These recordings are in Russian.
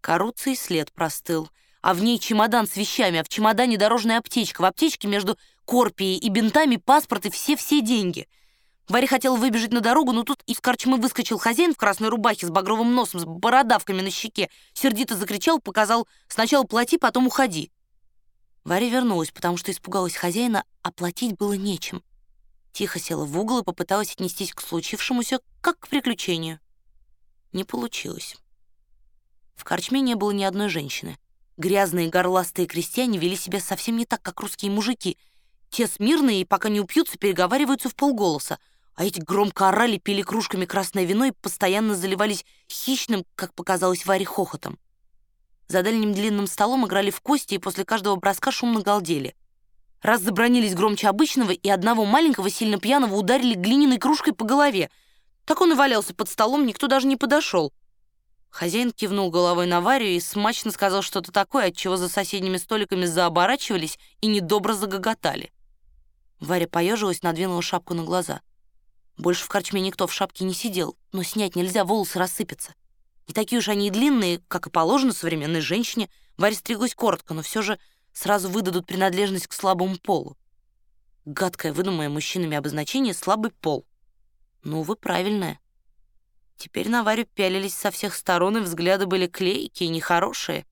Каруций след простыл, а в ней чемодан с вещами, а в чемодане дорожная аптечка, в аптечке между корпией и бинтами паспорт и все-все деньги. Варя хотела выбежать на дорогу, но тут из корчмы выскочил хозяин в красной рубахе с багровым носом, с бородавками на щеке, сердито закричал, показал «сначала плати, потом уходи». Варя вернулась, потому что испугалась хозяина, а платить было нечем. Тихо села в угол и попыталась отнестись к случившемуся, как к приключению. Не получилось. В корчме не было ни одной женщины. Грязные горластые крестьяне вели себя совсем не так, как русские мужики. Те смирные пока не упьются, переговариваются в полголоса, а эти громко орали, пили кружками красное вино и постоянно заливались хищным, как показалось Варе, хохотом. За дальним длинным столом играли в кости и после каждого броска шумно галдели. Раз забронились громче обычного, и одного маленького, сильно пьяного ударили глиняной кружкой по голове. Так он и валялся под столом, никто даже не подошел. Хозяин кивнул головой на Варю и смачно сказал что-то такое, от чего за соседними столиками заоборачивались и недобро загоготали. Варя поежилась, надвинула шапку на глаза. Больше в корчме никто в шапке не сидел, но снять нельзя, волосы рассыпятся. Не такие уж они и длинные, как и положено современной женщине. Варя стриглась коротко, но все же сразу выдадут принадлежность к слабому полу. Гадкое, выдуманное мужчинами обозначение «слабый пол». Ну, вы правильное. Теперь на Варю пялились со всех сторон, и взгляды были клейкие, нехорошие.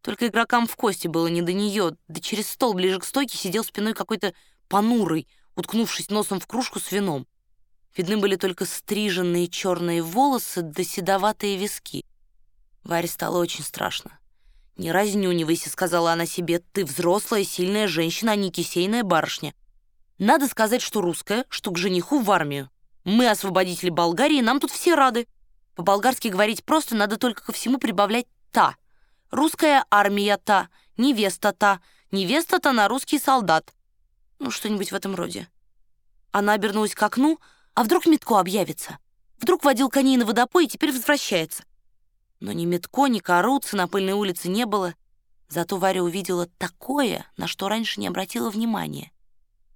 Только игрокам в кости было не до нее, да через стол ближе к стойке сидел спиной какой-то понурый, уткнувшись носом в кружку с вином. Видны были только стриженные черные волосы да седоватые виски. Варе стало очень страшно. «Не разнюнивайся», — сказала она себе, — «ты взрослая, сильная женщина, а не кисейная барышня. Надо сказать, что русская, что к жениху в армию. Мы освободители Болгарии, нам тут все рады. По-болгарски говорить просто, надо только ко всему прибавлять «та». Русская армия «та», невеста «та», невеста-то на русский солдат. Ну, что-нибудь в этом роде. Она обернулась к окну, а вдруг Митко объявится? Вдруг водил коней на водопой и теперь возвращается? Но ни Метко, ни Каруца на пыльной улице не было. Зато Варя увидела такое, на что раньше не обратила внимания.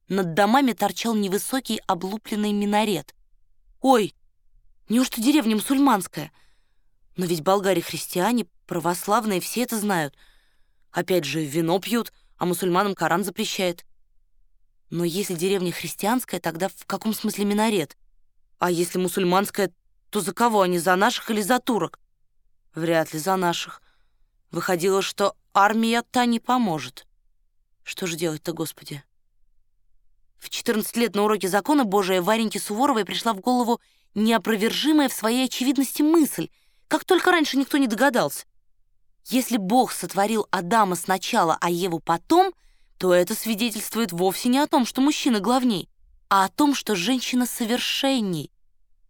Над домами торчал невысокий облупленный минарет. «Ой, неужто деревня мусульманская? Но ведь болгари христиане, православные, все это знают. Опять же, вино пьют, а мусульманам Коран запрещает. Но если деревня христианская, тогда в каком смысле минарет? А если мусульманская, то за кого они, за наших или за турок? Вряд ли за наших. Выходило, что армия та не поможет. Что же делать-то, Господи? В 14 лет на уроке закона Божия Вареньке Суворовой пришла в голову неопровержимая в своей очевидности мысль, как только раньше никто не догадался. Если Бог сотворил Адама сначала, а Еву потом, то это свидетельствует вовсе не о том, что мужчина главней, а о том, что женщина совершенней.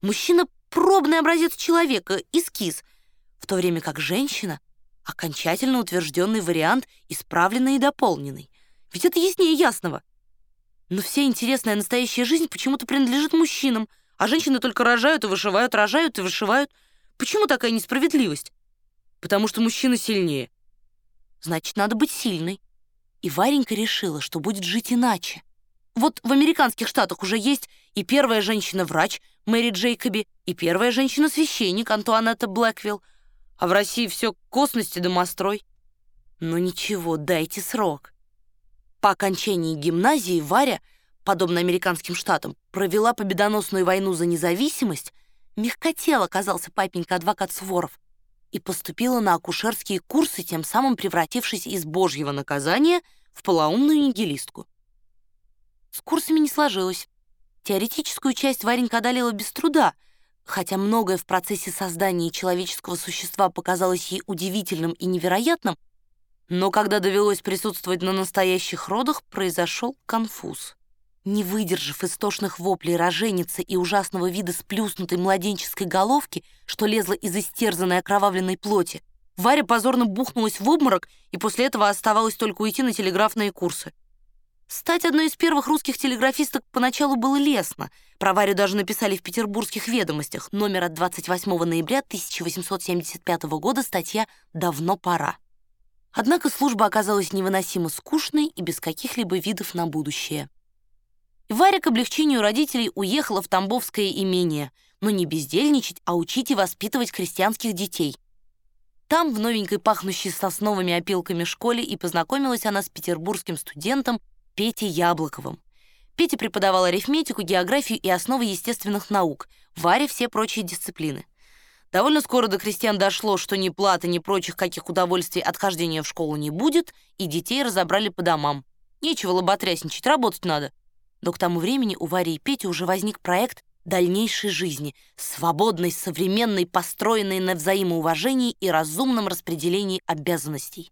Мужчина — пробный образец человека, эскиз — в то время как женщина — окончательно утвержденный вариант, исправленный и дополненный. Ведь это яснее ясного. Но вся интересная настоящая жизнь почему-то принадлежит мужчинам, а женщины только рожают и вышивают, рожают и вышивают. Почему такая несправедливость? Потому что мужчина сильнее. Значит, надо быть сильной. И Варенька решила, что будет жить иначе. Вот в американских штатах уже есть и первая женщина-врач Мэри Джейкоби, и первая женщина-священник Антуанетта Блэквилл, а в России все косности домострой. Но ничего, дайте срок. По окончании гимназии Варя, подобно американским штатам, провела победоносную войну за независимость, мягкотел оказался папенька-адвокат Суворов, и поступила на акушерские курсы, тем самым превратившись из божьего наказания в полоумную нигилистку. С курсами не сложилось. Теоретическую часть Варенька одолела без труда — Хотя многое в процессе создания человеческого существа показалось ей удивительным и невероятным, но когда довелось присутствовать на настоящих родах, произошел конфуз. Не выдержав истошных воплей роженицы и ужасного вида сплюснутой младенческой головки, что лезла из истерзанной окровавленной плоти, Варя позорно бухнулась в обморок, и после этого оставалось только уйти на телеграфные курсы. Стать одной из первых русских телеграфисток поначалу было лестно. Про Варю даже написали в петербургских ведомостях. Номер от 28 ноября 1875 года статья «Давно пора». Однако служба оказалась невыносимо скучной и без каких-либо видов на будущее. Варя к облегчению родителей уехала в Тамбовское имение, но не бездельничать, а учить и воспитывать крестьянских детей. Там, в новенькой пахнущей сосновыми опилками школе, и познакомилась она с петербургским студентом Петей Яблоковым. Петя преподавал арифметику, географию и основы естественных наук, Варя все прочие дисциплины. Довольно скоро до крестьян дошло, что ни платы, ни прочих каких удовольствий от хождения в школу не будет, и детей разобрали по домам. Нечего лоботрясничать, работать надо. Но к тому времени у Вари и Пети уже возник проект дальнейшей жизни, свободной, современной, построенной на взаимоуважении и разумном распределении обязанностей.